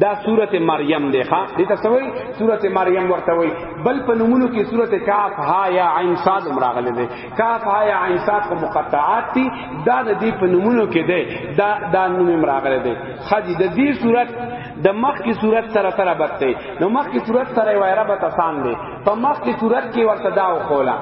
دا سورت مریم دی ښا دې ته سوي سورت مریم ورته وي بل په نمونو کې سورت کاف ها یا عین صاد مراغله دی کاف ها یا عین صاد کو مقطعات دي دا د دې په نمونو کې دی دا دا نوم مراغله دی خدي د دې سورت د مخ کی صورت سره سره بته نو مخ کی صورت سره وایره بت آسان دی په مخ کی صورت کې ورته دا وخولا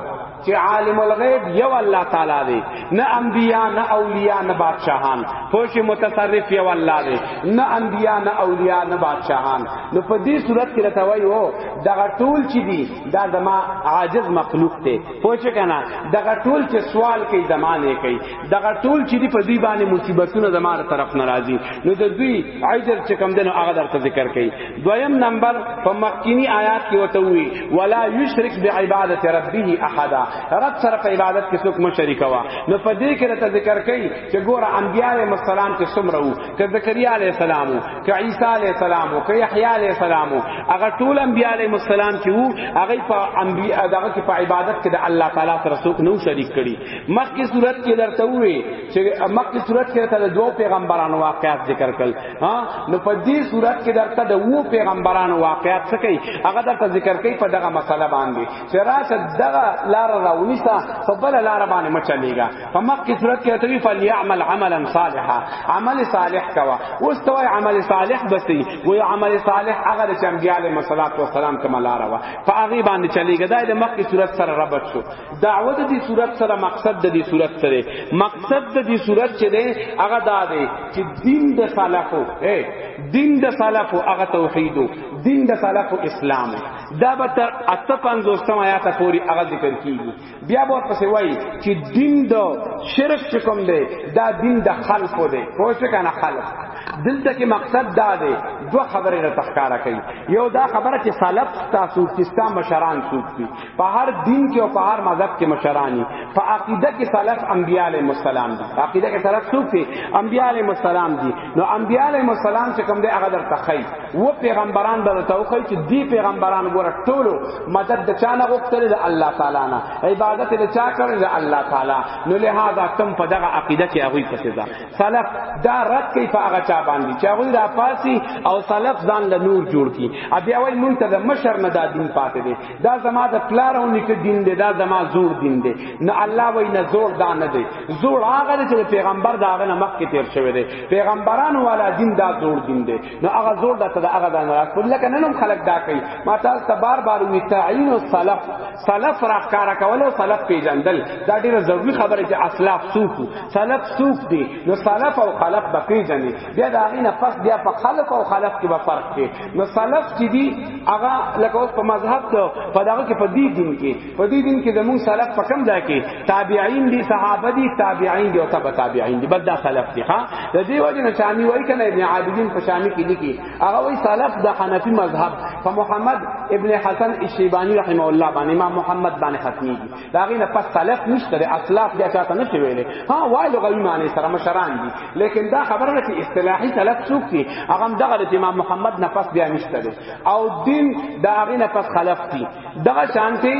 چې عالم الغیب یو الله تعالی دی نه انبیا نه اولیاء نه بادشاہان خوش متصرف یو الله دی نه انبیا نه اولیاء نه بادشاہان نو په دې صورت کې راته وایو دغه ټول چې دی دا زما عاجز مخلوق دی خوش کنه دغه ټول چې سوال کوي زمانه کوي دغه ټول چې دی په دې باندې مصیبتونه زماره طرف ناراضي نو د دوی عجز چې کم دنو هغه درته ذکر کوي دویم نمبر په مخکینی آیات کې وته وی ولا یشرک بعبادت ربه احد رب سره په عبادت کې څوک مشرک وا نو په دې کې راته ذکر کړي چې ګور انبیاء علیهم السلام کې سمره وو ک زکریا علیه السلام ک عیسی علیه السلام ک یحیی علیه السلام هغه ټول انبیاء علیهم السلام چې وو هغه په انبیاء دغه کې په عبادت کې د الله تعالی سره څوک نو شریک کړي مخکې صورت کې درته وی چې مخکې صورت کې ته د دوو پیغمبرانو واقعات ذکر کړل ها نو په دې صورت کې درته د وو پیغمبرانو واقعات څه کوي هغه درته ذکر کوي په دغه مسله باندې چې راشه دغه لار راونیسا په بل لار باندې مچلېګا په مخکې صورت کې ته وی فلیعمل عملا صالحا عمل صالح کوا اوس ته عمل صالح بسې وې عمل صالح هغه چې انبیاء علیهم السلام کوم لار وا په هغه باندې چلېګا دا د مخکې صورت سره ربط شو دعوت دی صورت سره مقصد د دې صورت سره مقصد د دې صورت چې دی هغه دا دی چې دین د سلفو اے دین د سلفو هغه توحید دین د سلفو اسلام دا به تر 55 آیات پورې هغه ذکر کیږي بیا به پسې وایي چې دین د شرک چې کوم دی دا دین د خلقو دی پوه شئ کنه خلق دلته کې مقصد دا دی دوه خبرې را تخکارا کوي یو دا خبره چې سلف تاسو کیستا مشران څوک دي په هر دین کې او په هر مذهب کې مشرانی په عقیده کې سلف انبیاء علیهم السلام دي عقیده کې سلف څوک دي انبیاء علیهم السلام دي نو انبیاء علیهم السلام چې کوم دي هغه در تخی و پیغمبران به توخی چې دی پیغمبران ګوره ټولو مدد د چانه غوښتل د الله تعالی نه عبادت د چا کړل د الله تعالی نو لہذا تم په دغه عقیده کې هغه پسې ځه سلف دا رد کوي په هغه چا باندې چې هغه را پاسي او سلف ځان له نور جوړ کی بیا وای مونږ ته د مشر نه دا دین پاتې دي دا زما د پلار او نیکه دین دی دا زما زور دین دی نه الله وای نه زور دا نه دی زور هغه چې پیغمبر دا هغه مخ کې تیر شوی دی پیغمبرانو والا دین دا زور دین دی نو هغه زور دا ته هغه دا نه راکول لکه نن هم خلک دا کوي ما تاسو ته بار بار وی تعین او سلف سلف راخکارا کول او سلف پیجندل دا ډیره ضروری خبره چې اسلاف سوق سلف سوق دی نو سلف او خلف بقی جنې بیا دا غینه پس بیا په خلف او خلف کې به فرق دی نو سلف چې دي هغه لکه اوس په مذهب ته په دغه کې په دې دین کې په دې دین کې زمون سلف په کم ځای کې تابعین دي صحابه دي تابعین دي او تبع تابعین دي بل دا سلف دي ها د دې وجه نه شامی وای کنه ابن عابدین په شامی کې لیکي هغه وای سلف د حنفي مذهب په محمد ابن حسن الشیبانی رحمه الله باندې امام محمد باندې ختمي دا غي نه پس سلف نشته دی اسلاف بیا چاته نشي ویلې ها وای لغوي معنی سره مشران دي لیکن دا خبره نه چې اصطلاحي سلف څوک دي هغه دغه د امام محمد نه پس بیا نشته دی او دین دا غي نه پس خلف دي دغه شانتي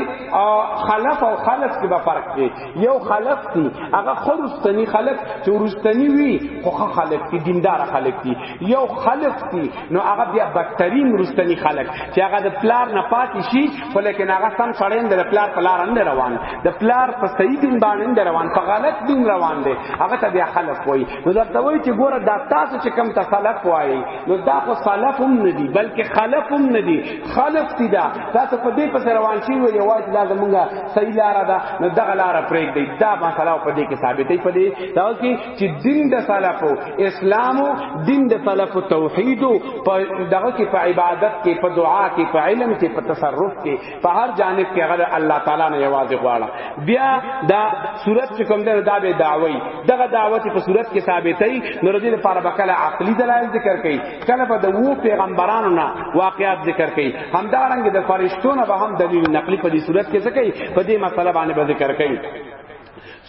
خلف او خلف کې به فرق دی یو خلف دي هغه خرستنی خلف چې ورستنی وي خو خلف دي دیندار خلف دي یو خلق دي نو هغه بیا بدترین رستنی خلق چې هغه د پلار نه پاتې شي خو لیکن هغه سم سړی نه د پلار په لار نه روان د پلار په صحیح دین باندې نه روان په غلط دین روان دی هغه ته بیا خلق وایي نو دا دوی چې ګوره دا تاسو چې کم تسلف وایي نو دا خو سلف هم نه دي بلکې خلف هم نه دي خلف دي دا تاسو په دې پس روان شي وي یوازې دا زمونږه صحیح لار ده نو دغه لار پرېږدي دا مسله په دې کې ثابتې په دې دا کې چې دین د سلفو اسلام دین د سلفو توحید په دغه کې په عبادت کې په دعا کې په علم کې په تصرف کې په هر جانب کې غره الله تعالی نه یوازې غواړه بیا دا صورت چې کوم ده دا به دعوی دغه دعوت په صورت کې ثابتې نور دې لپاره بکله عقلی دلایل ذکر کړي کله په د وو پیغمبرانو نه واقعات ذکر کړي همدارنګه د فرشتو نه به هم دلیل نقلی په دې صورت کې څه کوي په دې مسله باندې به ذکر کوي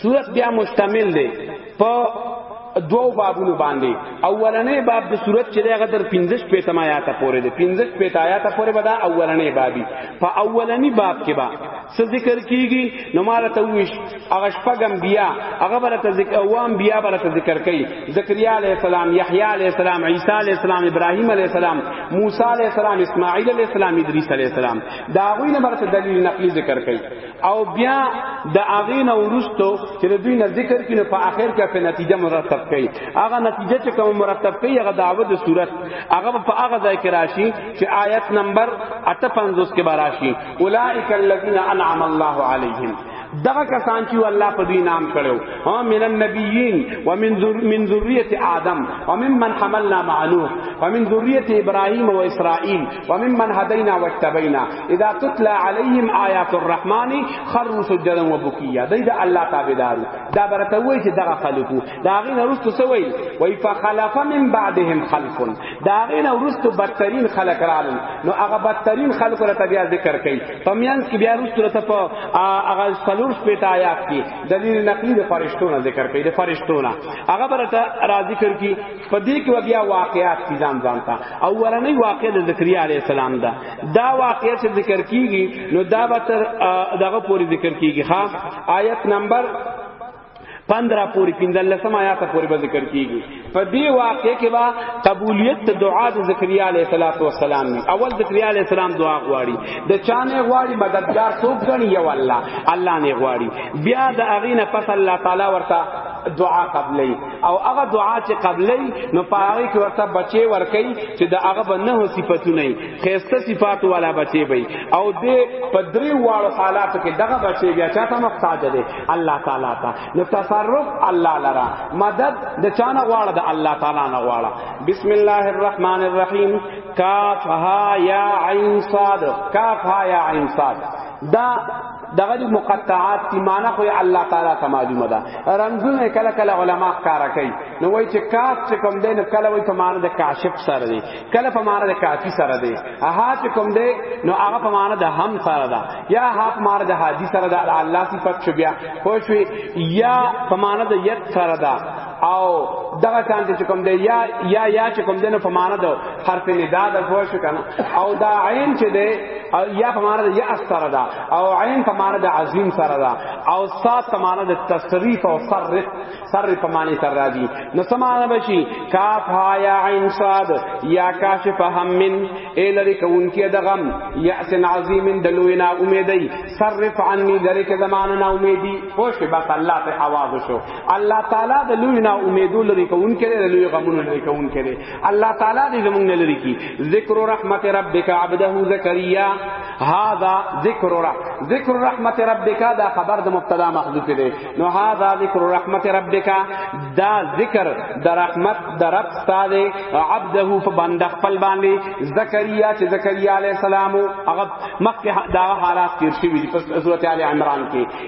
صورت بیا مشتمل دی په دوو بابونو باندې اولنې باب د صورت چې دغه تر 15 پیته ما آیات پورې ده 15 پیته آیات پورې به دا اولنې بابي په اولنې باب کې با څه ذکر کیږي نو مال ته ویش هغه شپږم بیا هغه برته ذکر اوام بیا برته ذکر کوي زکریا علی السلام یحیی علی السلام عیسی علی السلام ابراهیم علی السلام موسی علی السلام اسماعیل علی السلام ادریس علی السلام دا غوینه برته دلیل نقلی ذکر کوي او بیا د اغه نه ورستو چې د دوی نه ذکر کینو په اخر کې په نتیجه مرتب کړي هغه نتیجه چې کوم مرتب کړي هغه دعوه د صورت هغه په هغه ځای کې راشي چې آیت نمبر 58 کې براشي اولائک الذین انعم الله علیهم دغه کسان چې الله په دوی نام کړو ها من النبیین ومن ذر من ذریه آدم ومن من حملنا مع نوح ومن ذریه ابراهیم و اسرائیل ومن من هدینا واجتبینا اذا تتلى عليهم آیات الرحمن خروا سجدا وبكيا دای دا الله تابعدارو دا برته وای چې دغه خلقو دا غین ورستو سوی وای فخلف من بعدهم خلف دا غین ورستو بدترین خلق رالن نو هغه بدترین خلق را بیا ذکر کای پمیان کی بیا ورستو ته په هغه سلور شپه آیات کی دلیل نقلی د فرشتو نه ذکر کای د فرشتو نه هغه برته را ذکر کی په دې کې بیا واقعات دي ځان ځان ته اولنې واقع د زکریا علی السلام ده دا واقع چې ذکر کیږي نو دا به تر دغه پوری ذکر کیږي ها آیت نمبر 15 پوری 15 لسم آیات پوری به ذکر کیږي په دې واقع کې با قبولیت ته دعا د زکریا علیه السلام نه اول زکریا علیه السلام دعا غواړي د چانه غواړي مددگار څوک غني یو الله الله نه غواړي بیا د اغینه پس الله تعالی ورته دعا قبلې او هغه دعا چې قبلې نو پاره کې ورته بچي ورکي چې دا هغه بنه صفاتونه خيسته صفات والا بچي وي او دې پدري واړو حالات کې دغه بچي بیا چاته محتاج دي الله تعالی ته نو تصرف الله لرا مدد د چانه غواړه د الله تعالی نه غواړه بسم الله الرحمن الرحیم کاف ها یا عین صاد کاف ها یا عین صاد دا دغه دی مقطعات کی معنی خو الله تعالی ته معلومه ده رمزونه کله کله علما کارا کوي نو وای چې کاف چې کوم دین کله وای په معنی د کاشف سره دی کله په معنی د کافی سره دی اها چې کوم دی نو هغه په معنی د هم سره ده یا ها په معنی د حدیث سره ده الله صفات شو بیا خو شو یا په معنی د یت سره ده او دغه شان چې کوم دی یا یا یا چې کوم دی نو په معنا ده حرف ندا د پوه شو کنه او دا عین چې دی او یا په معنا ده یا اثر ده او عین په معنا ده عظیم سره ده او صاد په معنا ده تصریف او صرف سر په معنی سره راځي نو سمانه بشي کاف ها یا عین صاد یا کاشف هم من الری کونکی د غم یاس عظیم دلوینا امیدی صرف عنی ذلک زماننا امیدی پوش بس الله ته आवाज شو الله تعالی د لوی نه امیدو لري کون کړي د لوی غمونو لري کون کړي الله تعالی دې زمونږ نه لري کی ذکر رحمت ربک عبده زکریا هاذا ذکر را ذکر رحمت ربک دا خبر د مبتدا محذوف دی نو هاذا ذکر رحمت ربک دا ذکر د رحمت د رب تعالی عبده په بند خپل باندې زکریا چې زکریا علی السلام هغه مخکې دا حالات تیر شوی په سورته ال عمران کې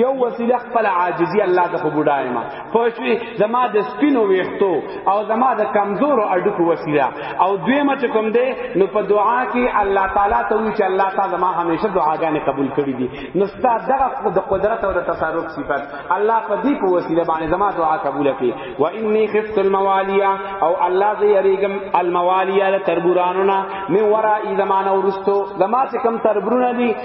یو وسیله خپل عاجزی الله د خبردای ما پښوی زما د سپینو ویختو او زما د کمزورو اډکو وسیله او دویمه چې کوم دی نو په دعا کې الله تعالی ته وی چې الله تعالی زما همیشه دعاګانې قبول کړي دي نو ستا دغه د قدرت او د تصرف صفت الله په دې په وسیله باندې زما دعا قبول کړي و انی خفت الموالیا او الله زه یریګم الموالیا تربورانو نه می ورا ای زمانه ورستو زما چې کم تربورونه دي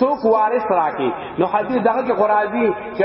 څوک وارث راکې نو حدیث دغه کې قرازی چې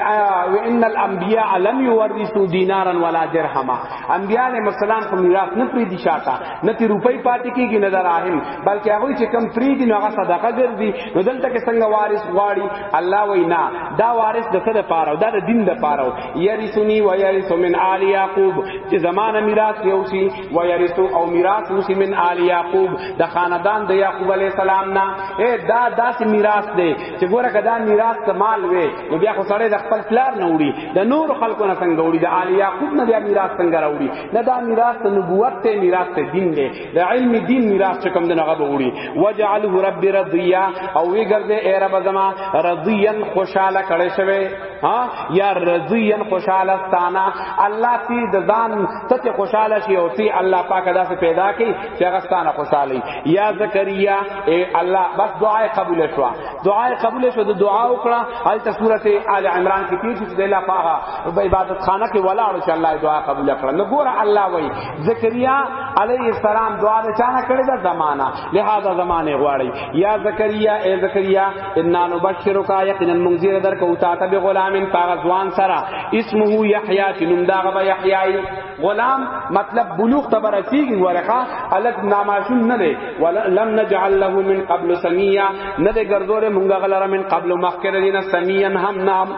وان الانبیاء لم یورثوا دینارا ولا درهما انبیاء علیهم السلام خو میراث نه پری دي شاته نه تی روپۍ پاتې کیږي نه دراهم بلکې هغه چې کم پری دي نو هغه صدقه ګرځي نو دلته کې څنګه وارث غواړي الله وینا دا وارث د څه د پاره دا د دین د پاره یریثنی و یریث من آل یعقوب چې زمانه میراث یوسی و یرثو او میراث وسی من آل یعقوب د خاندان د یعقوب علی السلام نا اے دا داس میراث دی چې ګوره کدا میراث کمال وی نو بیا خو سړی د خپل پلار نه وړي د نور خلکو نه څنګه وړي د آل یعقوب نه بیا میراث څنګه راوړي نه دا میراث د نبوت ته میراث ته دین دی د علم دین میراث چې کوم دغه وړي وجعله رب رضیا او وی ګرځي اے رب زما رضیا خوشاله کړي شوی ها یا رضیان خوشاله ستانا الله تی د ځان ته خوشاله شي او تی الله پاک دا څه پیدا کی چې هغه ستانه خوشاله یا زکریا اے الله بس دعا قبول شو دعا قبول شو د دعا وکړه حال ته سورته آل عمران کې پیښ چې الله پاک په عبادت خانه کې ولاړ چې الله دعا قبول کړه نو ګوره الله وای زکریا علیه السلام دعا د چانه کړی دا زمانہ لہذا زمانه غواړي یا زکریا اے زکریا ان نبشرک یقینا منذر در کو تا ته غلام پاغ ځوان سرا اسمه یحیی چې نوم دا غو یحیی غلام مطلب بلوغ ته برسیږي ورخه الک ناماشوم نه دی ولم نجعل له من قبل سمیا نه دی ګرځول مونږ غلره من قبل مخکره دینه سمیا هم نام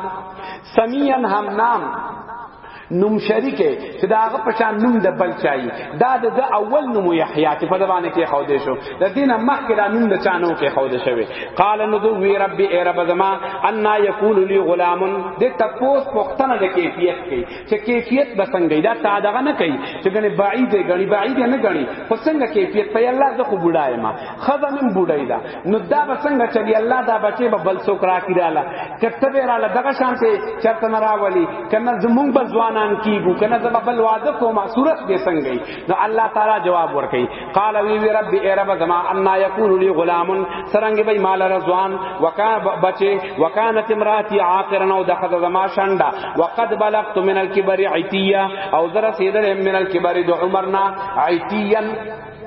سمیا هم نام نوم شریک چې دا هغه پشان نوم د بل چای دا د اول نوم یحیی چې په دبانې کې خو دې شو د دینه مخ کې دا نوم د چانو کې خو دې شوی قال نو دو وی ربي ای رب زما ان یکون لی غلام د تپوس پختنه د کیفیت کې چې کیفیت بسنګ دا تا دغه نه کوي چې ګنې بعید ګنې بعید نه ګنې خو څنګه کیفیت په الله زه خو بډای ما خزه نن بوډای دا نو دا به څنګه چلی الله دا بچي به بل څوک را کیراله کته به رااله دغه شان ته چرته نه راولي کنه زمونږ به ځوانان کیګو کنه زما بل واده کوما صورت به څنګه نو الله تعالی جواب ورکړي قال وی وی رب ای رب زما ان یکون لی غلام سرنګ به مال رضوان وکا بچي وکانت امراتی عاقرن او دخذ زما شندا وقد بلغت من الكبر عتیه او زرا سیدل من الكبر دو عمرنا عتیان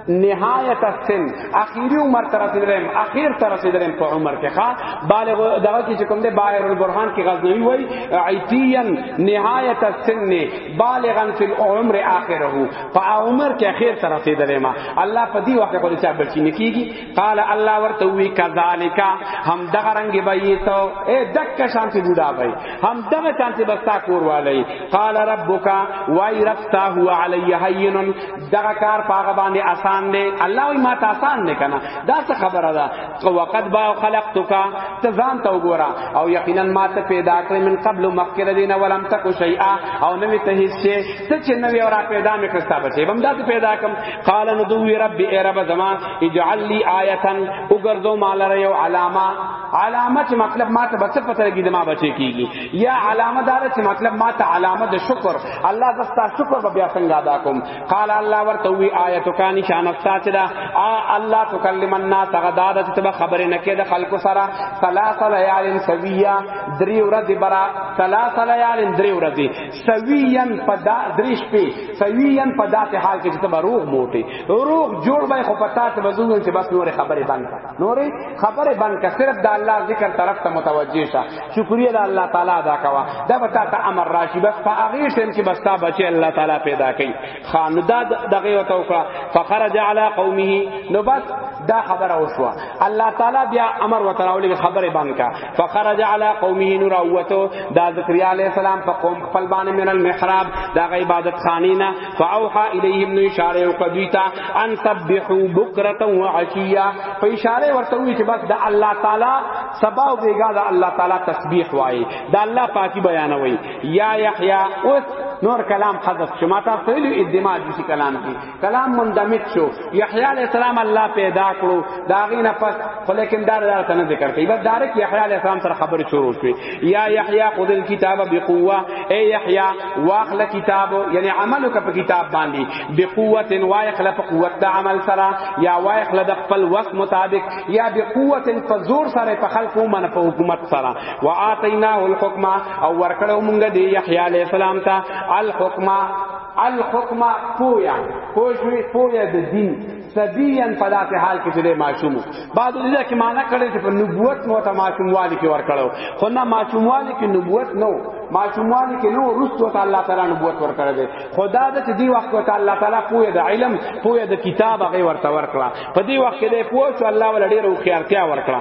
نهایت السن اخیری عمر تر رسیدلم اخیر تر رسیدلم په عمر کې ښا بالغ دغه کې کوم دی بایر البرهان کې غزنوی وای عیتیا نهایت السن بالغا فی العمر اخره په عمر کې اخیر تر رسیدلم الله په دې وخت په لچا بچی نکیږي قال الله ورته وی کذالک هم دغه رنگ بیت اے دک شانتی بوډا بای هم دغه شانتی بستا کور والی قال ربک وای رفتا هو علی هین دغه کار پاغه باندې آسان دی الله وی ما ته آسان نه کنا دا څه خبره ده وقد با خلقتک تزان تو ګورا او یقینا ما ته پیدا کړ من قبل مخکره دینه ولم تک شیئا او نوې ته هیڅ ته چې نوې اورا پیدا مې کړستا بچې بم دا پیدا کم قال ندوی ربی اے رب زمان اجعل لی آیتن وګرځو مالره یو علامه علامه چې مطلب ما ته بس پته لګی ما بچی کیږي یا علامه دار چې مطلب ما ته علامه د شکر الله زستا شکر به بیا څنګه ادا کوم قال الله ورته وی آیت کا نشان افتا چې دا الله تکلم الناس غدا د ته خبره نه کې د خلکو سره ثلاث لیال سویه دری ورځې برا ثلاث لیال دری ورځې سویین په دا دریش په سویین په داسې حال کې چې تم روغ موټي روغ جوړ به خو پتا ته وزوږ چې بس نور خبره بند نور خبره بند کا صرف د الله ذکر طرف ته متوجه شه شکریا د الله تعالی ادا کوا دا پتا ته امر راشي بس په هغه ټیم کې بس تا بچي الله تعالی پیدا کړي خان دا دغه وته وکړه فخرج علی قومه نو بس دا خبره وشو الله تعالی بیا امر وتراولې خبره باندې کا فخرج علی قومه نور اوته دا زکریا علی السلام په قوم خپل باندې من المحراب دا غ عبادت خانینا فاوحى الیهم نو اشاره وکدیتا ان سبحوا بکرتا وعشیا په اشاره ورته وی چې بس دا الله تعالی سبا او بیګا دا الله تعالی تسبیح وای دا الله پاکی بیانوي یا یحیی اوس نور کلام حذف شو ما تاسو ویلو ادماج دي کلام کې کلام مندمج شو یحیی علی السلام الله پیدا کړو دا غینه پس خو لیکن دا دا نه ذکر کوي بس دارک یحیی علی السلام سره خبر شروع شو یا یحیی خذ الكتاب بقوه اے یحیی واخل کتاب یعنی عملو کا کتاب باندې بقوه وای خلف قوت دا عمل سره یا وای خلف خپل وقت مطابق یا بقوه فزور سره په خلقو من په حکومت سره وآتیناه الحکم او ورکړو مونږ دی یحیی علی السلام ته الحکم الحکم پویا پوجوی پویا د دین سبیان په داسې حال کې چې معصوم بعد دې کې معنا کړي چې په نبوت مو ته معصوم والی کې ور کړو خو نه معصوم والی کې نبوت نو معصوم والی کې نو رسو ته الله تعالی نبوت ور کړی دی خدا دې چې دی وخت ته الله تعالی پوهه د علم پوهه د کتاب هغه ورته ور کړه په دې وخت کې دې پوه شو الله ول ډېر خو خیرتیا ور کړه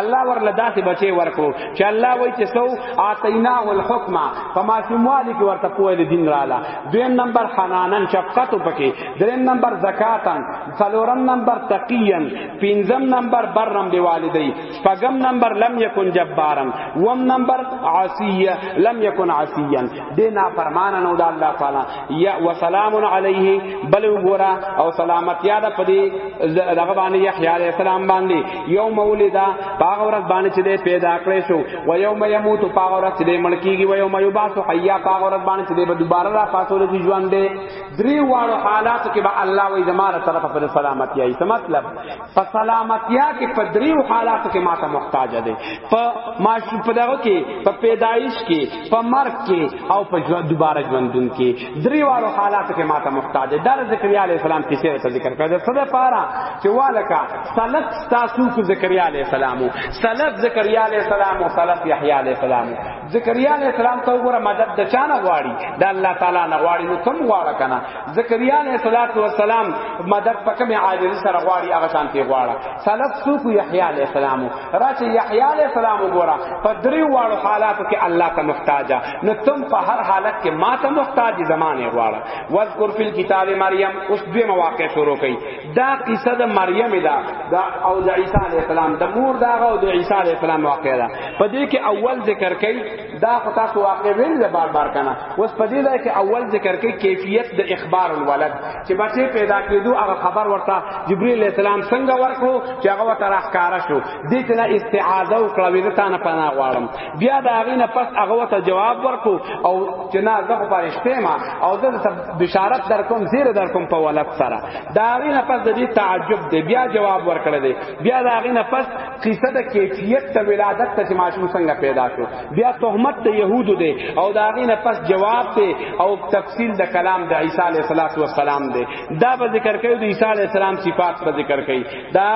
الله ورله داسې بچي ورکو چې الله وایي چې سو اعطیناه الحکم فما شموالي کې ورته پوهه د دین رااله دویم نمبر حنانن شفقت پکې دریم نمبر زکاتن څلورم نمبر تقیان پنځم نمبر برم دی والدی شپږم نمبر لم یکن جبارن وم نمبر عاصیه لم یکن عاصیان دی نافرمان نو د الله تعالی یا وسلام علیه بل وګرا او سلامتی یاد پدی دغه باندې یحیی علیہ السلام باندې یوم ولدا باغ ورځ باندې چې دی پیدا کړی شو و یوم یموت باغ ورځ چې دی مړ کیږي و یوم یبعث حیا باغ ورځ باندې چې دی به دوباره را پاتول کی ژوند دی درې واړو حالات کې به الله وې زماره طرف پر سلامتی ای څه مطلب په سلامتیا کې په دریو حالاتو کې ماته محتاج دی په ماش په دغه کې په پیدایش کې په مرګ کې او په ژوند دوباره ژوندون کې دریوالو حالاتو کې ماته محتاج دی در زکریا علی السلام کیسه ته ذکر کړی څه ده پارا چې والکا سلط تاسو کو زکریا علی السلام سلط زکریا علی السلام او سلط یحیی علی السلام زکریا علیہ السلام ته وګوره مدد د چا نه غواړي د الله تعالی نه غواړي نو کوم غواړه کنه زکریا علیہ الصلوۃ والسلام مدد په کوم عاجز سره غواړي هغه شان ته غواړه سلف سوق یحیی علیہ السلام راچ یحیی علیہ السلام وګوره په دری واړو حالاتو کې الله ته محتاج نو تم په هر حالت کې ما ته محتاج زمانه غواړه واذکر فی الكتاب مریم اوس دوی مواقع شروع کړي دا قصه د مریم دا دا او د عیسی علی السلام د مور دا او د عیسی علی السلام واقعه ده په دې کې اول ذکر کړي دا خو تاسو واقعه ویل د بار بار کنه اوس په دې ځای کې اول ذکر کړي کیفیت د اخبار الولد چې بچي پیدا کېدو هغه خبر ورته جبرئیل علی السلام څنګه ورکو چې هغه ورته راخاره شو دې ته استعاذه او کړه ویل تا نه پناه غواړم بیا دا غینه پس هغه ته جواب ورکو او چې نه زه خو پرشته ما او زه ته بشارت در کوم زیر در کوم په ولد سره دا غینه پس د دې تعجب دی بیا جواب ورکړل دی بیا دا غینه پس قصه د کیفیت ته ولادت ته ماشوم څنګه پیدا شو بیا تهمت ته يهودو دی او دا غینه پس جواب دی او تفصیل د کلام د عیسی علیه السلام دی دا به ذکر کوي د عیسی علیه السلام صفات به ذکر کوي دا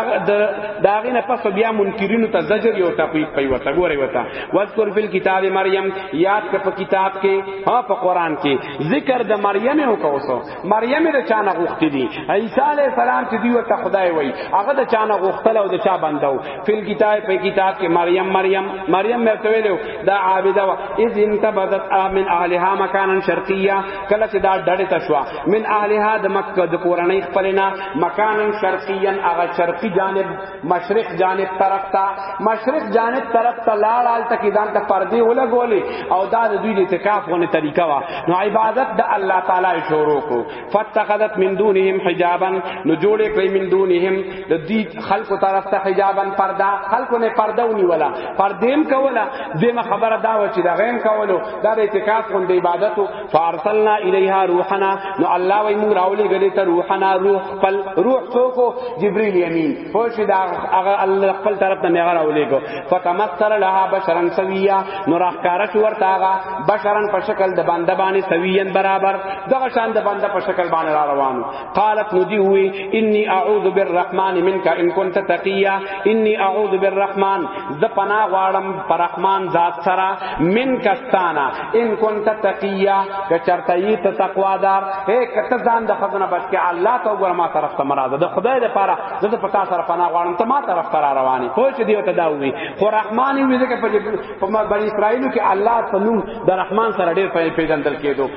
دا غینه پس بیا منکرینو ته زجر یو تقویق کوي وته ګوري وته واذکر فی الكتاب مریم یاد ک په کتاب کې ها په قران کې ذکر د مریم او کوسو مریم د چانه غوښتې دي عیسی علی السلام چې دی وته خدای وای هغه د چانه غوښتل او د چا بندو فی الكتاب په کتاب کې مریم مریم مریم مرته ویلو دا عابده وا اذ انتبذت امن اهلها مکانا شرقیا کله چې دا ډړې تشوا من اهلها د مکه د کورنۍ خپلنا مکان شرقیا هغه شرقی جانب مشرق جانب طرف تا مشرق جانب طرف ته لاړال ته کې ځان ته پردي ولګولې او دا د دوی د اعتکاف غونه طریقه وا نو عبادت د الله تعالی شروع کو فتخذت من دونهم حجابا نو جوړې کړې من دونهم د دې خلق طرف ته حجابا پردا خلق نه پرده ونی ولا پردیم کولا دمه خبره دا و چې دا غیم کولو دا د اعتکاف غون د عبادت فارسلنا الیها روحنا نو الله وای موږ راولې غلې ته روحنا روح خپل روح څوک جبرئیل یمین خو چې دا هغه الله خپل طرف ته میغه راولې کو فتمثل لها بشرا سویا نو راخکارا شو ورته هغه بشرا په شکل د بنده باندې سویین برابر دغه شان د بنده په شکل باندې را روانو قالت ندی ہوئی انی اعوذ بالرحمن منک ان کنت تقیا انی اعوذ بالرحمن ز پنا غواړم پرحمان ذات سرا منک استانا ان کنت تقیا ک چرته ای ته تقوا دار اے کته ځان د خزنه بچ کې الله ته وګور ما طرف ته مراد د خدای لپاره زه ته پتا سره پنا غواړم ته ما طرف ته رواني خو چې دیو ته دا وی خو رحمانی وی ځکه په بنی اسرائیل کې الله تنو د رحمان سره ډیر پیژندل کېدو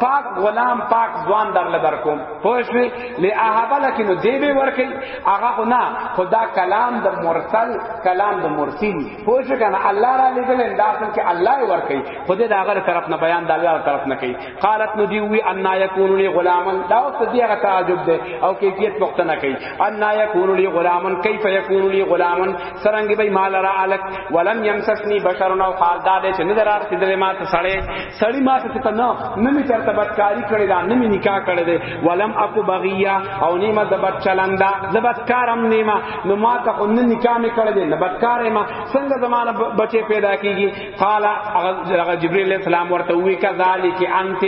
پاک غلام پاک ځوان در لدر کوم پوه شئ لاهبه لکه نو دی به ورکی هغه نه خدا کلام د مرسل کلام د مرسل پوه شئ کنه الله را لګل انداسن کې الله ورکی خود د هغه طرف نه بیان د الله طرف نه کوي قالت نو دی وی ان یکون لی غلامن دا اوس دی هغه تعجب ده او کیفیت پختنه کوي ان یکون لی غلامن کیف یکون لی غلامن سرنګ به مال را الک ولم یمسسنی بشرنا قال دا دې چې نه درار سیدره ما ته سړې سړی ما ته ته نه نه می چرته بدکاری کړی دا نه می نکاح کړی دی ولم اكو بغیا او نیمه د بد چلندا د بدکارم نیمه نو ما ته خو نه نکاح می کړی دی نه بدکار ما څنګه زمانه بچی پیدا کیږي قال هغه جبرئیل علیہ السلام ورته وی کذالک انت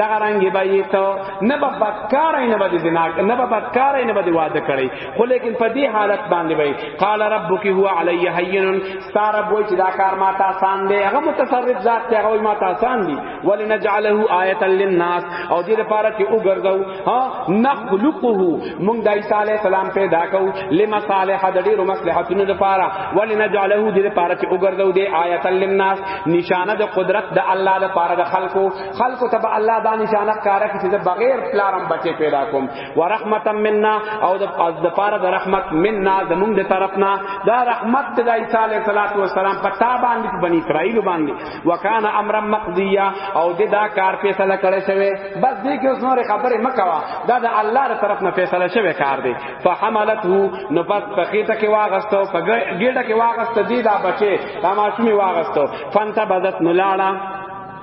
دغه رنگ به یې ته نه بدکار نه بد زنا نه بدکار نه بد واده کړی خو لیکن په دې حالت باندې وای قال ربک هو علی هین سار بوئی چې دا کار ما ته آسان دی هغه متصرف ذات ته هغه ما ته آسان دی ولنجعله آیه للناس او دې لپاره چې وګرځو ها نخلقه مونږ د عیسی علی السلام پیدا کو لمصالح د ډیرو مصلحتونو لپاره ولنجعله دې لپاره چې وګرځو دې آیه للناس نشانه د قدرت د الله لپاره د خلقو خلقو تبع الله دا نشانه کار چې بغیر پلارم بچي پیدا کوم ورحمتا منا او د پاز د پاره د رحمت منا زمون د طرفنا دا رحمت د عیسی علیه السلام په تا باندې په بنی اسرائیل باندې وکانا امر مقضیا او د دا کار فیصله کړی شوی بس دې کې اوس نور خبره مکوا دا د الله تر طرف نه فیصله شوی کار دی فحملته نو پس په خېټه کې واغستو په ګډه کې واغستو دی دا بچي دا ماشومي واغستو فانت بدت نلاړه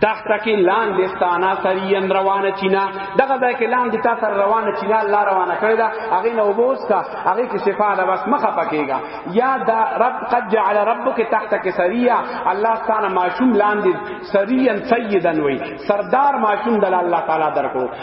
تحت کې لاندې ستانا سرین روانه چینا دغه ځای کې لاندې تا سره روانه چینا الله روانه کړی دا هغه نو بوس کا هغه کې شفا ده بس مخه پکېګا یا دا رب قد جعل ربک تحت کې سریا الله ستانه معشوم لاندې سرین سیدن وی سردار معشوم دل الله تعالی درکو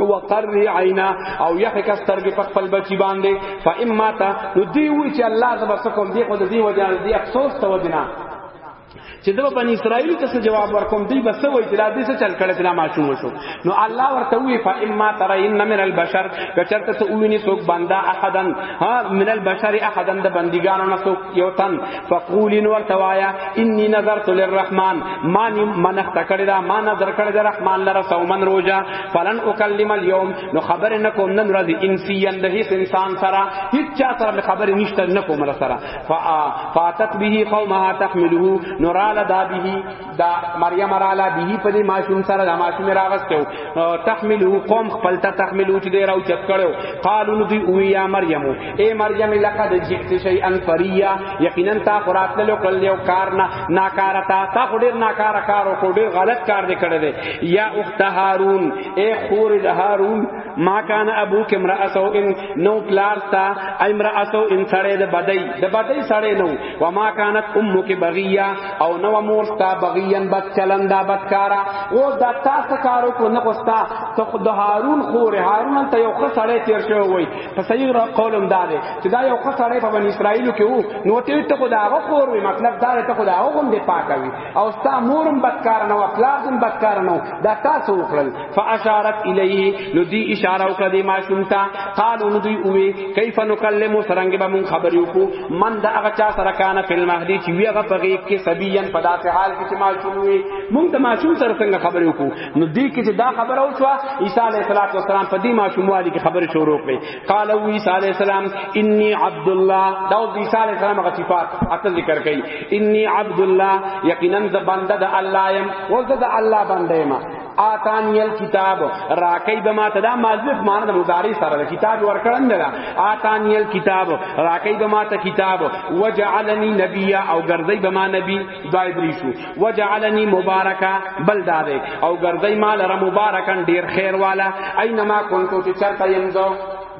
وقر عینا او یح کسترګ په خپل بچی باندې فاما تا نو دی وی چې الله زبر سکم دی خو د دې وجه دی افسوس ته وجنا چې د بنی اسرائیل ته جواب ورکوم دی بس وای چې دا دې څه چل کړه چې لا ماشوم وشو نو الله ورته وی فاما ترین من البشر کچرته ته ویني څوک بندا احدن ها من البشر احدن د بندګانو نه څوک یو تن فقولین ورته وایا انی نظرت للرحمن ما من منخت کړه ما نظر کړه رحمان لره سومن روزه فلن اکلم اليوم نو خبر نکوم نن ورځ انسیان د هیڅ انسان سره هیڅ چا سره خبر نشته نکوم را سره فاتت به قومها تحمله نورال دا به دا مریم رالا به په دې ماشوم سره د ماشوم راغستو تحمله قوم خپل ته تحمله چې دی راو چت کړو قالو نو دی او یا مریم اے مریم لقد جئت شیئا فریا یقینا تا قرات له کل یو کار نه ناکار تا تا خډیر ناکار کار او خډیر غلط کار دې کړی دی یا اخت هارون اے خور د هارون ما کان ابو کم راسو ان نو پلار تا ایم راسو ان سړی د بدی د بدی سړی نو و ما کانت امک بغیا او نو مور تا بغیان بد چلندا بدکارا او دا تاسو کارو کو نه کوستا ته د هارون خور هارون ته یو خسړی تیر شوی په صحیح را قولم دا دی چې دا یو خسړې په بنی اسرائیل کې وو نو ته ته خدا هغه خور وي مطلب دا ته خدا هغه هم دی پاکوي او ستا مورم بدکار نه او پلار هم بدکار نه دا تاسو وکړل فاشارت الیه نو دی اشاره وکړه دی معصوم ته قالو نو دوی وی کیف نکلم سرنګ به مون خبرې وکړو من دا هغه چا سره کانه فل مهدی چې وی هغه په غیب کې سبیان په داسې حال کې چې معصوم وي مونږ ته معصوم سره څنګه خبرې وکړو نو دې کې چې دا خبره وشوه عیسی علیه السلام په دې ماشوموالي کې خبره شروع کړې قال او عیسی علیه السلام انی عبد الله دا د عیسی علیه السلام غ صفات اصل ذکر کړي انی عبد الله یقینا ز بنده د الله يم ولته د الله بنده ما آتانی الكتاب راکی بما تدا مازف مان د مضارع سره د کتاب ورکړن دا آتانی الكتاب راکی بما ته کتاب وجعلنی نبیا او ګرځي بما نبی دای بریشو وجعلنی مبارکا بل داده او ګرځي مال را مبارکان ډیر خیر والا اينما كنتو چې چرته يمزو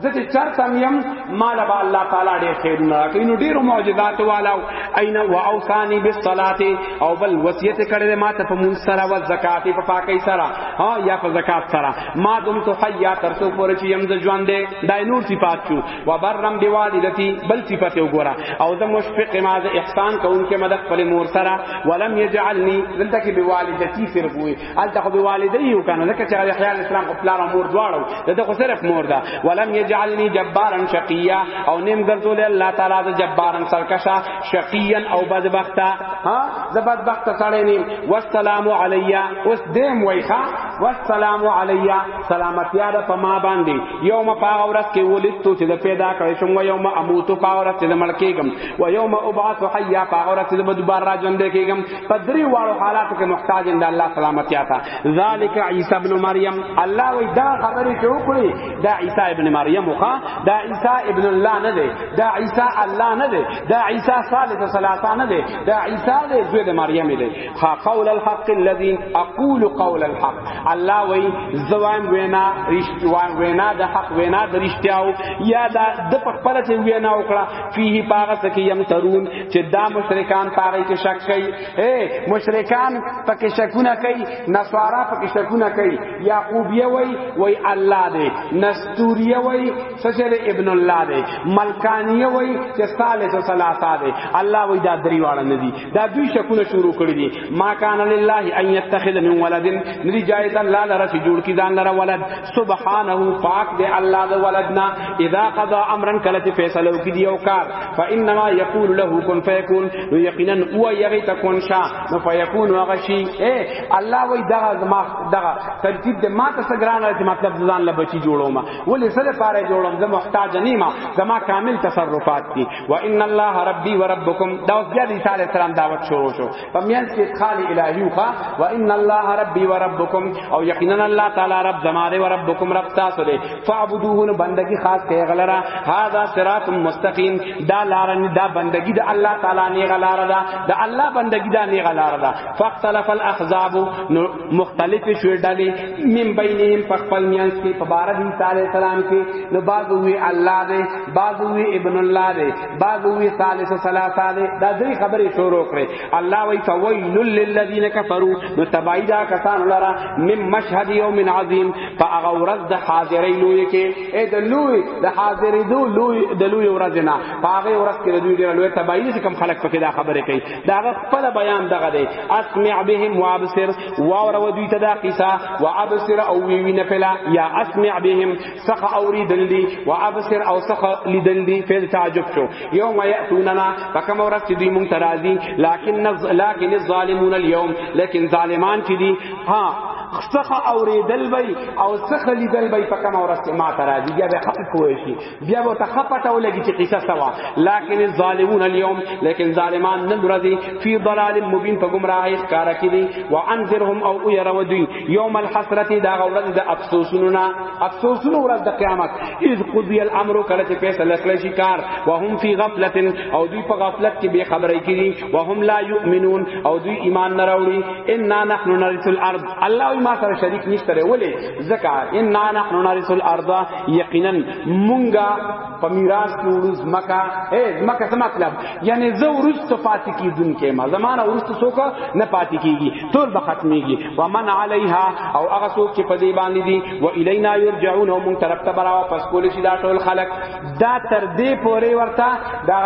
ځکه چرته میم مال با الله تعالی ډیر خیرونه کوي نو ډیر معجزات والا اين و اوصانی بالصلاه او بل وصیت کړي ما ته په مون سره او زکات په پاکي سره ها یا په زکات سره ما دم تو حیا تر تو پور چې يم د ژوند دی دای نور صفات شو وبرم بوالدتی بل صفت وګوره او زه مشفق ما ز احسان کوونکې مد خپل مور سره ولم یجعلنی دلته کې بوالدتی صرف وي الته خو بوالدی یو کنه لکه چې د خیال اسلام په پلان مور دواړو دته خو صرف مور ده ولم یجعلنی جبارا شقیا او نیم ګرځول الله تعالی ز جبارا سرکشا شقیا او بدبختا ها ز بدبخت سره نیم والسلام علی اوس دیم وایخه والسلام علی سلامتی را په ما باندې یوم پاغه ورځ کې ولدت چې د پیدا کړې شم و یوم اموت پاغه ورځ چې د مړ کېږم و یوم ابعث حیا پاغه ورځ چې د دوباره را ژوند کېږم په درې واړو حالاتو کې محتاج اند الله سلامتی آتا ذالک عیسی ابن مریم الله وی دا خبرې چې وکړي دا عیسی ابن مریم وخا دا عیسی ابن الله نه دی دا عیسی الله نه دی دا عیسی ثالث ثلاثه نه دی دا عیسی دی زوی د مریم دی ها قول الحق الذي اقول قول الحق الله وی زوان وینا رشت وان وینا د حق وینا د رشتیاو یا دا د خپل چې وینا وکړه فيه پاغه سکه یم ترون چې دا مشرکان پاره کې شک کوي اے مشرکان پکې شکونه کوي نصارا پکې شکونه کوي یعقوبیه وی وی الله دې نستوریه وی سچره ابن الله دې ملکانیه وی چې ثالث ثلاثه دې الله وی دا دریواړه ندی دا دوی شکونه شروع کړی دي ما کان لله ان يتخذ من ولد ندی جایز الله لره چې جوړ کی ځان لره ولد سبحانه پاک دی الله د ولدنا اذا قضى امرا کله چې فیصله وکړي دی او کار فانما يقول له كن فيكون نو یقینا هو یغی تکون شا نو فیکون وغشی اے الله وای دغه زما دغه ترتیب د ما ته سګران راځي مطلب ځان له بچی جوړوم ولې سره پاره جوړوم زه محتاج نیمه زما کامل تصرفات دي و ان الله ربی و ربکم دا اوس بیا د عیسی علی السلام دعوت شروع شو په میان کې ادخال الهی وخا و ان الله ربی و ربکم او یقینا الله تعالی رب زماره و ربکم رب تاسو دې فعبدوه نو بندگی خاص کې غلرا هاذا صراط مستقیم دا لار نه دا بندگی د الله تعالی نه غلار دا د الله بندگی دا نه غلار دا فاختلف الاحزاب نو مختلف شو ډلې من بینهم په خپل میان کې په بار د عیسی علی السلام کې نو باغ وی الله دې بعضوی ابن الله دی بعضوی ثالث ثلاثه دی دا دری خبرې شروع کړې الله وی فویل للذین کفروا نو تبعی دا کسان لرا من مشهد یوم عظیم فاغه ورځ د حاضرې لوی کې اې د لوی د حاضرې دو لوی د لوی ورځ نه فاغه ورځ کې دوی ډیر لوی تبعی چې کم خلق پکې دا خبرې کوي دا خپل بیان دغه دی اسمع بهم وابصر واور ودی تدا قصه وابصر او وی وی نه پلا یا اسمع بهم څخه اوریدل دي و ابصر او څخه لیدل دي فعل تعجب شو یوم یاتوننا فکم ورس چې دوی مونږ ترازی لکن لکن الظالمون اليوم لکن ظالمان چې دي ها څخه اوریدل وي او څخه لیدل وي په کوم ورځ کې ما ترا دی بیا به خپل کوی شي بیا به تخپټه ولګي چې قصه سوا لکن الظالمون اليوم لیکن ظالمان نن ورځي فی ضلال مبین په گمراهی ښکارا کې دي وانذرهم او يرودی یوم الحسرت دا ورځ د افسوسونو نه افسوسونو ورځ د قیامت اذ قضی الامر کله چې فیصله کړی شي کار وهم فی غفلت او دوی په غفلت کې به خبرې کړي وهم لا یؤمنون او دوی ایمان نه راوړي ان نحن نرث الارض الله ما سره شریک نشته ولې زکه ان نحن نرث الارض یقینا مونږه په میراث کې ورز مکه اے مکه څه مطلب یعنی زه ورز ته پاتې کیدون کې ما زمانہ ورز ته څوک نه پاتې کیږي ټول به ختميږي ومن علیها او هغه څوک چې په دې باندې دي و الینا یرجعون او مون طرف ته برا واپس کول شي دا ټول خلق دا تر دې پورې ورته دا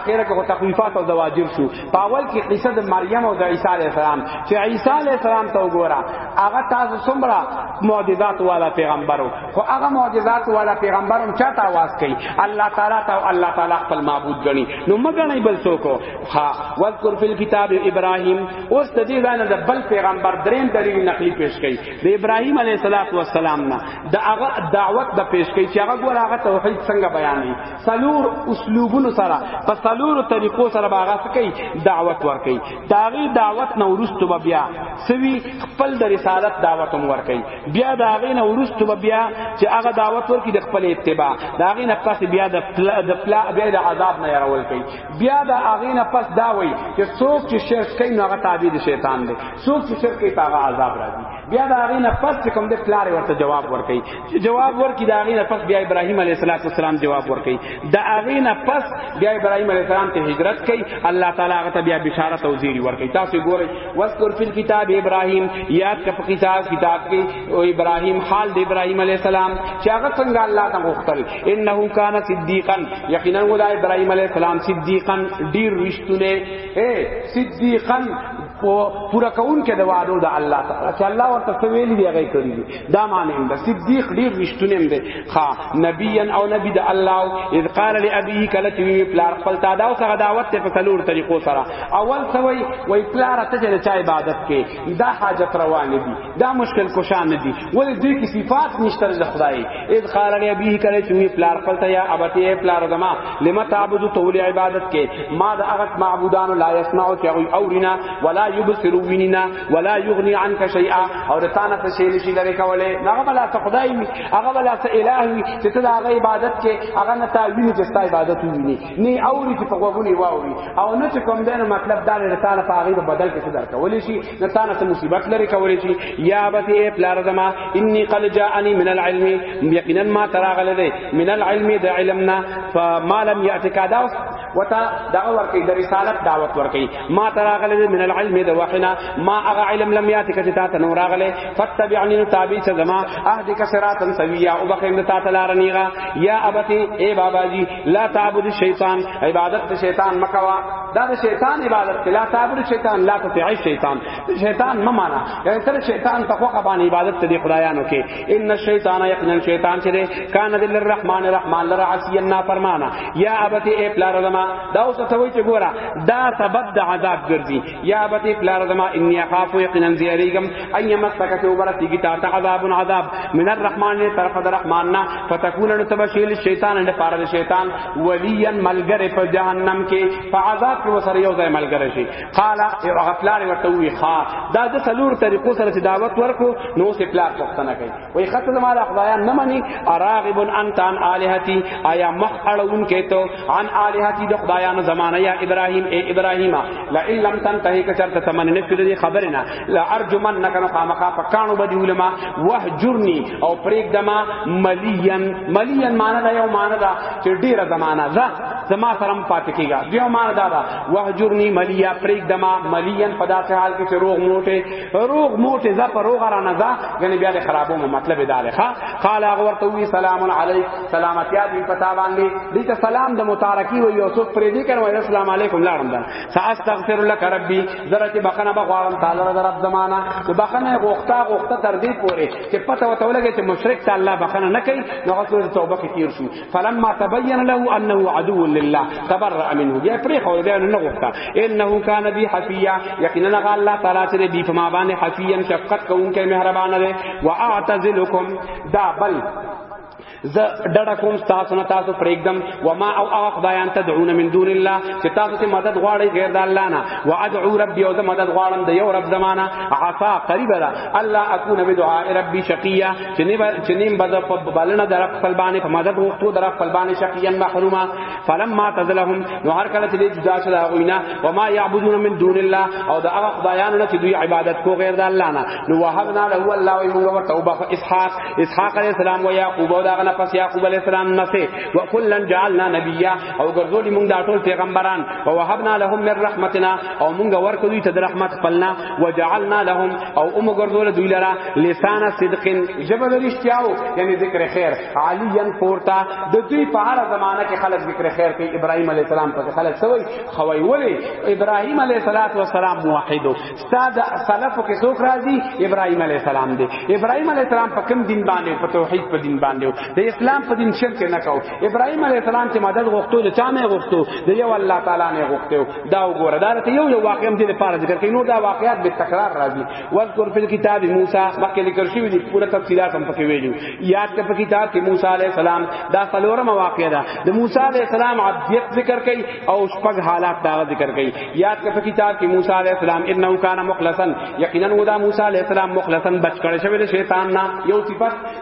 اخیره کې تخویفات او زواجر شو پاول کې قصه د مریم او د عیسی علی السلام چې عیسی علی السلام ته وګوره هغه تاسو څومره معجزات والا پیغمبرو خو هغه معجزات والا پیغمبر هم چاته आवाज کوي الله تعالی ته او الله تعالی خپل معبود غني نو مګنه بل څوک ها وذکر فی الكتاب ابراهیم اوس د دې ځان د بل پیغمبر دریم دلیل نقلی پیش کړي د ابراهیم علیه الصلاۃ والسلام نه د هغه دعوت د پیش کړي چې هغه ګور هغه توحید څنګه بیانوي سلور اسلوبونو سره په سلور طریقو سره باغه کوي دعوت ور کوي داغي دعوت نو ورستو بیا سوي خپل د رسالت دعوت هم ور کوي بیا دا غینه ورستو به بیا چې هغه دعوت ورکی د خپل اتباع دا غینه پس بیا د پلا د پلا بیا د عذاب نه يرول کوي بیا دا غینه پس دا وای چې څوک چې شرک کوي نو هغه تابع دي شیطان دی څوک چې شرک کوي هغه عذاب راځي بیا دا غینه پس چې کوم د پلا ورته جواب ورکړي چې جواب ورکی دا غینه پس بیا ابراهیم علیه السلام جواب ورکړي دا غینه پس بیا ابراهیم علیه السلام ته هجرت کوي الله تعالی هغه ته بیا بشارت او زیری ورکړي تاسو ګورئ واذکر فی الكتاب ابراهیم یاد کپ کتاب کتاب کې او ابراهیم حال د ابراهیم علی السلام چې هغه څنګه الله ته غوښتل انه کان صدیقا یقینا ولا ابراهیم علی السلام صدیقا ډیر رښتونه اے صدیقا پورا کون کې د وعده د الله تعالی چې الله ورته ویلي دی هغه کړی دا معنی هم ده صدیق ډیر رښتونی هم ده ها نبیا او نبی ده الله اذ قال لابيه کله چې وی پلار خپل تا دا سره دعوت ته په څلور طریقو سره اول سوی وی پلار ته چې چا عبادت کې دا حاجت روان دي دا مشکل کشان دي ولې دوی کې صفات نشته د خدای اذ قال لابيه کله چې وی پلار خپل تا یا ابته پلار دما لما تعبدو تول عبادت کې ما دا هغه معبودان لا يسمعوا چې او اورینا ولا يبصروا وینینا ولا یغنی عنک شیئا او تانه ته شی نشي لري کوله هغه بلا ته خدای وي هغه بلا ته الہ وي چې ته دا غي عبادت کې هغه نه تا ویني چې ستا عبادت ویني نه اوري چې په غوګونی واوري او نه چې کوم دنه مطلب دا نه تانه په هغه بدل کې درک ولې شي نه تانه ته مصیبت لري کولې شي یا بتی ای پلار زما انی قد جاءنی من العلم یقینا ما تراغله من العلم د علمنا فما لم یاتک دا وتا دا ورکی د رسالت دعوت ورکی ما تراغله من العلم د وحنا ما اغه علم لم یاتی کته تا ته نور اغله فتبعنی تابع چ زما اهدی ک صراطن سویا او بخیم تا ته لار نیغا یا ابتی اے بابا جی لا تعبد الشیطان عبادت شیطان مکوا دا د شیطان عبادت کلا تعبد شیطان لا تطیع شیطان شیطان ما معنا یعنی تر شیطان ته خو قبان عبادت ته دی خدایانو کې ان الشیطان یقینا شیطان چې کان دل الرحمن الرحمن لرا عصی النافرمانا یا ابتی ای پلار زما دا اوس ته وای چې ګورا دا سبب د عذاب ګرځي یا ابتی پلار زما انی اخاف یقینا زیریګم ایم مسکت وبرتی کی تا ته عذاب عذاب من الرحمن نے طرف الرحمن نا فتكون تبشیل شیطان اند پار شیطان ولیا ملګر په جهنم کې په عذاب کې وسره یو ځای ملګر شي قال غفلان ورته وی خا دا د سلور طریقو سره دعوت ورکو نو سپلار پښتنه کوي وی خط زما د خدایان نه منی اراغب انت عن الہتی آیا مخ اړون کېتو عن الہتی د خدایانو زمانه یا ابراهیم ای ابراهیم لا ان لم تنتهی کچرت تمن نه کړی خبر نه لا ارجمن نک نو خامخا پکانو بدی علماء وهجرنی او پریک دما ملین ملین معنی دا یو معنی دا چې ډیره زمانہ دا زما سرم پات کیږي یو معنی دا دا وهجرنی ملیا پریک دما ملین پدا سے حال کې روغ موټه روغ موټه ز پر روغ را نه ځه غنی بیا د خرابو مطلب دا ده ښا قال هغه ورته وی سلام علیک سلامتی دی پتا باندې دې ته سلام د متارکی و یوسف پر دې کړه وای السلام علیکم لاړم دا ساستغفر لك ربی زرتی بخنه بغوارم تعالی را رب زمانہ د بخنه غوختا غوختا تر دې پوره چې پته وته ولګی چې مشرک ته الله بخنه نه کوي نو غوښته توبه کې تیر شو فلما تبين له انه عدو لله تبرأ منه بیا پرې خو بیا نه غوښتا انه کان بی حفیا یقینا غ الله تعالی چې دی په ما باندې حفیا شفقت کوونکې مهربان دی واعتزلکم دا بل ز ډډه کوم تاسو نه تاسو پرېږدم و ما او او خدایان تدعون من دون الله چې تاسو ته مدد غواړئ غیر د الله نه و ادعو ربي او ز مدد غواړم د یو رب زمانہ عصا قریب ده الله اكون بدعاء ربي شقيا چنی با چنیم بد په بالنه در خپل باندې په مدد وختو در خپل باندې شقیان محروما فلم ما تزلهم نو هر کله چې جدا شول غوینا و ما یعبدون من دون الله او دا هغه خدایانو چې دوی عبادت کو غیر د الله نه نو وهبنا له الله و موږ ورته او بخ اسحاق اسحاق علیہ السلام و یعقوب او دا غنه پس یعقوب علیہ السلام نسه و کلن جعلنا نبیا او ګرځولې موږ دا ټول پیغمبران او وهبنا لهم من رحمتنا او موږ ورکو دوی ته رحمت خپلنا وجعلنا لهم او ام غرزول دوی لرا لسان صدق جبل رشتیاو یعنی ذکر خیر علیا پورتا د دوی په هر زمانہ کې خلق ذکر خیر کوي ابراهیم علی السلام په خلق سوی خوي ولی ابراهیم علی السلام موحد استاد سلف کې څوک راځي ابراهیم علی السلام دی ابراهیم علی السلام په کوم دین باندې په توحید په دین باندې د اسلام په دین شرک نه کاو ابراهیم علی السلام چې مدد غوښتو د چا نه غوښتو د یو الله تعالی نه غوښتو دا وګوره دا ته یو یو واقعي هم دې لپاره ذکر کړي نو دا واقعیات به تکرار راځي وذکر فی کتاب موسی مکه لیکل شوی دي پوره تفصیلات هم پکې ویلو یاد کړه په کتاب کې موسی علی السلام دا څلورم واقعه ده د موسی علی السلام عبدیت ذکر کړي او شپږ حالات دا ذکر کړي یاد کړه په کتاب کې موسی علی السلام انه کان مخلصا یقینا ودا موسی علی السلام مخلصا بچ کړی شوی شیطان نه یو صفات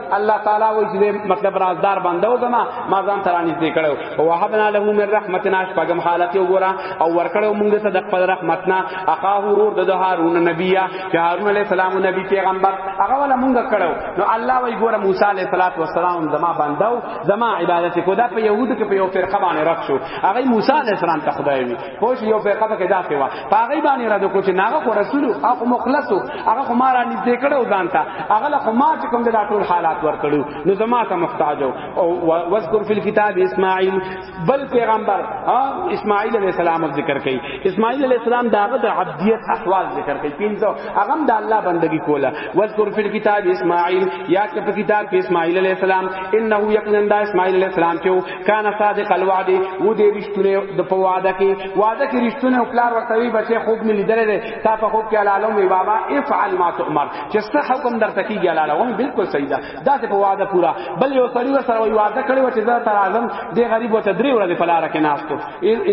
الله تعالی وې چې مطلب رازدار بنده و زما ما ځان تر نږدې کړو او وهبنا له من رحمتنا شپږم حالت یو ګورا او ورکړو موږ ته د خپل رحمتنا اخاه ورور د هارون نبی چې هارون علی السلام نبی پیغمبر هغه ولا موږ کړو نو الله وې ګورا موسی علی السلام زما بنده و زما عبادت کو دا په يهودو کې په یو فرقه باندې رد شو هغه موسی علی السلام ته خدای وی خوش یو فرقه پکې داسې وا پاغي باندې را د کوچ ناغه خو رسول هغه مخلص هغه خو مارا نږدې کړو ځان ته هغه له ما چې کوم د ټول حالات ور کړو نو زما ته محتاج او واذکر فی الكتاب اسماعیل بل پیغمبر اسماعیل علیہ السلام ذکر کړي اسماعیل علیہ السلام داغه د عبدیت احوال ذکر کړي پینځه هغه د الله بندگی کوله واذکر فی الكتاب اسماعیل یا په کتاب کې اسماعیل علیہ السلام انه یقینا اسماعیل علیہ السلام چې کان صادق الوعد و دې رښتونه د په وعده کې وعده کې رښتونه او پلار ورته وی بچي خوب مې لیدل دي تا په خوب کې لاله مې بابا افعل ما تؤمر چې څه حکم درته کیږي لاله ومه بالکل صحیح ده دا ته په وعده پورا بل یو سړی ورسره وی وعده کړی و چې زه تر اعظم دې غریب وته درې ورځې په لار کې ناستو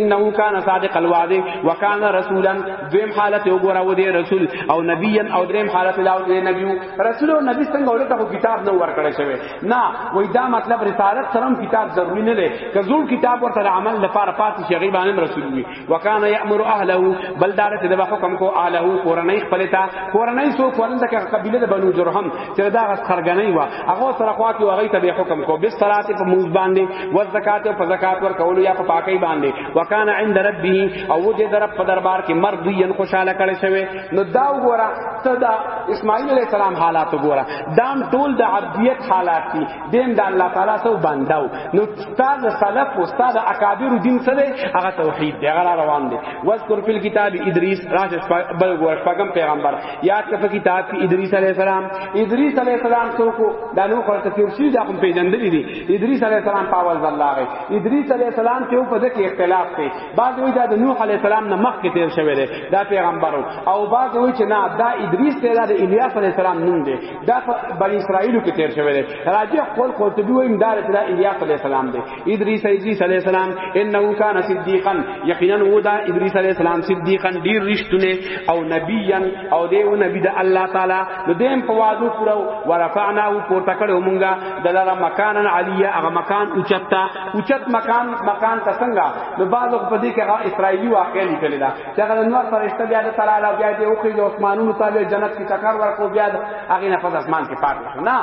انه کان صادق الوعد وکان رسولا دویم حالت وګوره و دې رسول او نبیا او دریم حالت لا نبی رسول او نبی څنګه ورته کتاب نو ورکړی شوی نه وای دا مطلب رسالت سره کتاب ضروری نه دی که زول کتاب ورته عمل لپاره پاتې شي غیبانه رسول وي وکانه یامر اهله بل دار ته د حکم کو اهله قرنی خپلتا قرنی سو قرن د قبیله د بنو جرهم چې دا غس خرګنی و هغه سره خوات او غی ته حکم کو بس صلات په موز باندې و زکات او زکات ور کول یا په پاکی باندې وکانه عند ربه او د رب په دربار کې مرضی خوشاله کړي شوی نو دا وګوره ته دا اسماعیل علیہ السلام حالات وګوره دام ټول د عبدیت حالات دي دین د الله تعالی سو بنداو نو استاد سلف او استاد اکابر دین سره هغه توحید دی هغه روان دي وذکر فی الكتاب ادریس راش بل وګوره شپږم پیغمبر یاد کړه کتاب کې ادریس علیہ السلام ادریس علیہ السلام څوک دا نو خلک تفسیر شي دا کوم پیجندل دي ادریس علیہ السلام پاول الله ادریس علیہ السلام ته په دې کې اختلاف دی بعض وی دا د نوح علی السلام نه مخکې تیر شوی دی دا پیغمبرو او بعض وی چې نه دا ادریس دی دا د الیاس علی السلام نوم دی دا بنی اسرائیلو کې تیر شوی دی راجح قول قرطبی وی دا د الیاس علی السلام دی ادریس ادریس علی السلام انه کان صدیقا یقینا و دا ادریس علی السلام صدیقا ډیر رښتونه او نبیا او دی و نبی د الله تعالی نو دیم په وازو پورو ورفعنا او پورته کړو مونږه دلاره مکانن علیه هغه مکان اوچتا اوچت مکان مکان ته څنګه نو بعض په دې کې هغه اسرایلی واقعي لیکل دا چې هغه نور فرشته بیا د تعالی بیا دې اوخې د عثمانونو تابع جنت کې ټکر ورکو بیا هغه نه پس اسمان کې پاتې شو نه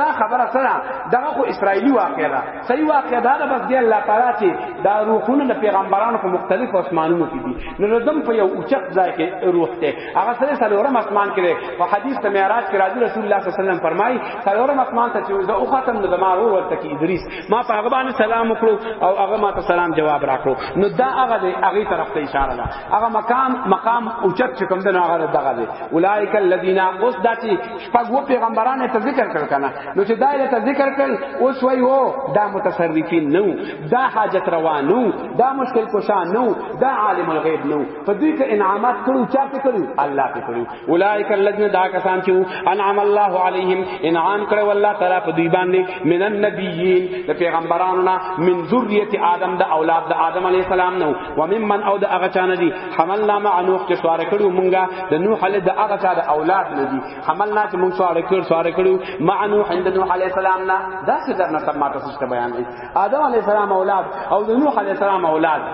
دا خبره سره دا خو اسرایلی واقعي ده صحیح واقعي دا بس دی الله تعالی چې دا روحونه د پیغمبرانو په مختلف اسمانونو کې دي نو دم په یو اوچت ځای کې روح ته هغه سره سلورم اسمان کې په حدیث ته معراج کې راځي رسول الله صلی الله علیه وسلم فرمایي سلورم اسمان ته چې زه اوخاتم د دماغ ورته کې ادریس ما په هغه باندې سلام وکړو او هغه ما ته سلام جواب راکړو نو دا هغه دی هغه طرف ته اشاره ده هغه مقام مقام اوچت چې کوم دی نو هغه دغه دی اولایک الذین اوس دا چې شپږ و پیغمبرانو ته ذکر کړ کنه نو چې دایره ته ذکر کړ اوس وای وو دا متصرفین نو دا حاجت روا نو دا مشکل کشا نو دا عالم الغیب نو په دې کې انعامات کړو چا په کړو الله په کړو اولائک الذین دا کسان چې انعم الله علیهم انعام کړو والله تعالی په دوی باندې من النبیین د پیغمبرانو نه من ذریه آدم د اولاد د آدم علی السلام نو و ممن او د هغه چانه دي حملنا مع نوح چې سوار کړو مونږه د نوح علی د هغه چا د اولاد نه دي حملنا چې مونږ سوار کړو سوار کړو مع نوح عند نوح علی السلام نه دا څه در نسب ما تاسو ته بیان دي آدم علی السلام اولاد او د نوح علی السلام اولاد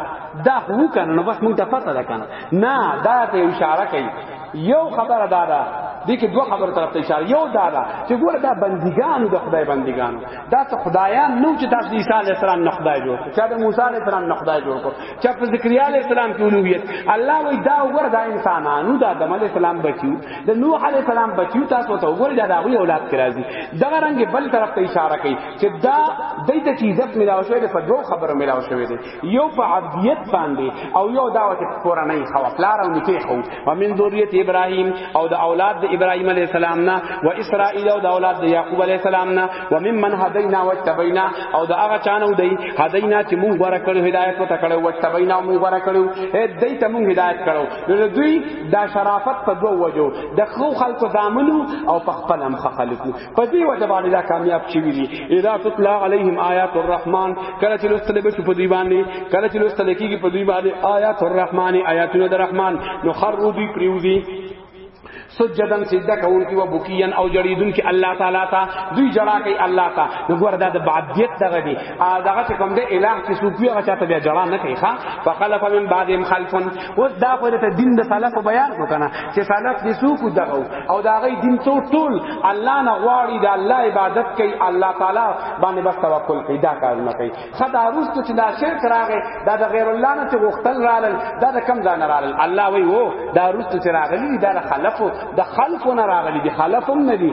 دا هو کنه نو بس مونږ ته پته ده کنه نه دا ته اشاره کوي یو خبره دا ده دې کې دوه خبره طرف ته اشاره یو دا ده چې ګوره دا بندګانو د خدای بندګانو دا څه خدایان نو چې تاسو د عیسی علی السلام نه خدای جوړ کړ چې د موسی علی السلام نه خدای جوړ کړ چې په زکریا علی السلام کې اولویت الله وی دا وګوره دا انسانانو دا د علی السلام بچیو د نوح علی السلام بچیو تاسو ته وګوره دا دغه اولاد کې راځي دغه رنګ بل طرف ته اشاره کوي چې دا دایته چې عزت ملاوي شوی په دوه خبره ملاوي شوی دی یو په عبدیت باندې او یو دعوت کورنۍ خو پلار او نکي خو ومن ذریه ابراهیم او د اولاد د ابراهیم علی السلام نه و اسرائیل او د اولاد د یعقوب علی السلام نه ومن من هدینا و تبینا او د هغه چانو دی هدینا چې مونږ ور کړو هدایت ته کړو و تبینا مونږ ور کړو اې دای ته مونږ هدایت کړو نو دوی دا شرافت په دوه وجو د خو خلکو دامنو او په خپل هم خلکو په دې وجه باندې دا کامیاب شي وي اذا تطلع عليهم آیات الرحمن کله چې لوستل به په دوی باندې کله چې لوستل کېږي په دوی باندې آیات الرحمن آیاتونه د رحمان نو خرو دوی پریوزي سجدن سجده کول کی و بکیان او جریدون کی الله تعالی تا دوی جڑا کی الله تا وګور دا د بعدیت دغه دی دغه کوم د الہ کی سوپی هغه چاته بیا جڑا نه کوي ښا فخلف من بعدهم خلفن اوس دا خو ته دین د سلف بیان کو کنه چې سلف دې سوق دغو او دا غي دین څو ټول الله نه غواړي دا الله عبادت کوي الله تعالی باندې بس توکل کوي دا کار نه کوي خدا روست چې دا شرک راغی دا د غیر الله نه چې غختل رالل دا د کم ځان رالل الله وی وو دا روست چې راغلی دا د خلفو د خلفو نه راغلی دي خلفم نه دي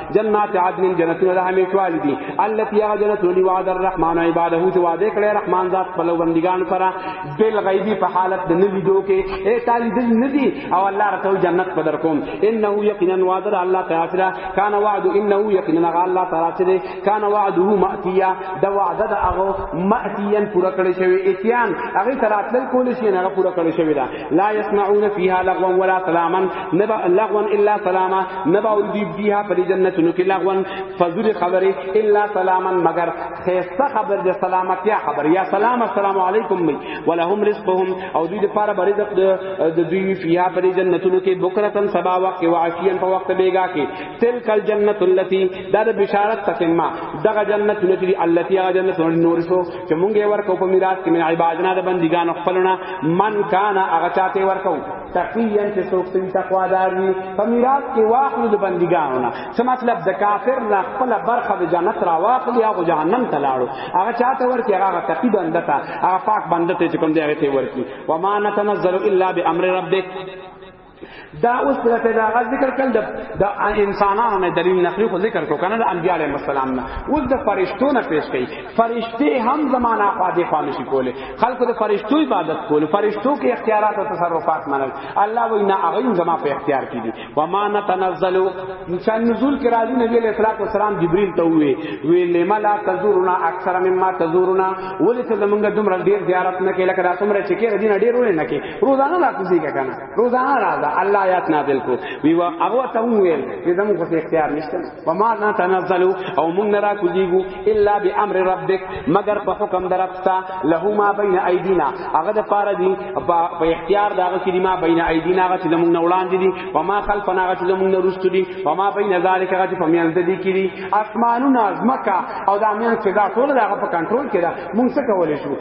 جنات عدن جنتونه د همیشوالي دي التي هغه جنتونه دی وعد الرحمن عباده چې وعده کړی رحمان ذات خپل بندګانو سره بل غیبی په حالت د نوی دو کې اے تعالی دل ندی او الله رسول جنت په در کوم انه یقینا وعد الله تعالی کان وعد انه یقینا الله تعالی چې کان وعده ماتیا دا وعد د هغه ماتیا پورا کړی شوی اتیان هغه تراتل کول شي نه پورا کړی شوی دا لا يسمعون فيها لغوا ولا سلاما نبا لغوا الا سلاما نبا اودی فيها پر جنتونو کې لغوا فذل خبره الا سلاما مگر خيسته خبر د سلامت یا خبر یا سلام السلام علیکم می ولهم رزقهم او دوی لپاره بری د دوی فيها پر جنتونو کې بکرتن سبا وقت او عشيا په وخت بیگا کې تلک الجنت التي دا بشارت تتمه دغه جنت نجری التي هغه جنت نور سو چې مونږ یې ورکو په میراث کې من عبادنا د بندګانو خپلونه من کان هغه چاته ورکو تقیا چې څوک سوي تقوا دار وي په میراث کې واخلو د بندګانو نه څه مطلب د کافر نه خپل برخه د جنت را واخلي هغه جهنم ته لاړو هغه چاته ورکي هغه تقی بنده ته هغه پاک بنده ته چې کوم دی هغه ته ورکي وما نتنزل الا بامر ربک دا اوس ته دا غا ذکر کړل د انسانانو نه دلیل نقلی خو ذکر کو کنه د انبیاء علیهم السلام نه اوس د فرشتو نه پیش کړي فرشته هم زمانہ قاضی خو نشي کوله خلکو د فرشتو عبادت کوله فرشتو کې اختیارات او تصرفات منل الله وی نه هغه زما په اختیار کې دي و ما نتنزل انسان نزول کې راځي نبی علیہ الصلوۃ والسلام جبرئیل ته وی وی لما لا تزورنا اکثر مما تزورنا ولې ته زمونږ دومره ډیر زیارت نه کې لکه دا څومره چې کې ردی نه ډیر ولې نه کې روزانه لا کوزي کنه روزانه راځه الله آیات نازل کو وی وا هغه ته ویل چې زموږ خو اختیار نشته و ما لا تنزلوا او موږ نه را کوزيګو الا بامر ربک مگر په حکم درپتا له ما بین ایدینا هغه د پاره دی په اختیار داغه کې ما بین ایدینا هغه چې موږ نه وړاندې دي و ما خلفنا هغه چې موږ نه رسټو دي و ما بین ذالک هغه چې په میان دي کې دي اسمانونه ازمکا او د امین فضا ټول دغه په کنټرول کې ده موږ څه کولای شو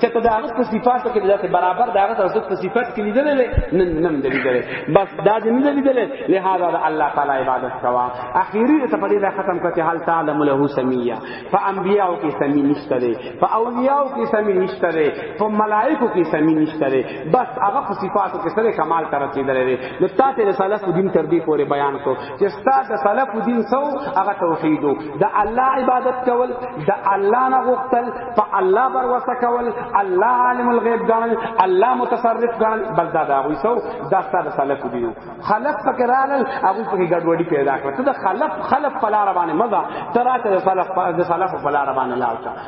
چې ته دا په صفاتو کې داسې برابر دا غته رسول په صفات کې لیدل نه نه نه لیدل بس دا دې نه لیدل لہذا دا الله تعالی عبادت کوا اخیری ته په دې ختم کړه حال تعلم له سمیه فانبیاء کې سمی نشته دی فاولیاء کې سمی نشته دی په ملائکه کې سمی نشته دی بس هغه په صفاتو کې سره کمال تر رسیدل دی نو تاسو رسالت دین تر دې پورې بیان کو چې ستا د سلف دین سو هغه توحید د الله عبادت کول د الله نه غوښتل په الله بر وسه کول الله عالم الغیب ګڼل الله متصرف ګڼل بل دا دا وي سو دا ستا د سلف دین خلف فکر علل هغه په ګډوډي پیدا کړ ته د خلف خلف په لار باندې مزه تراته د سلف د سلف په لار باندې لاړ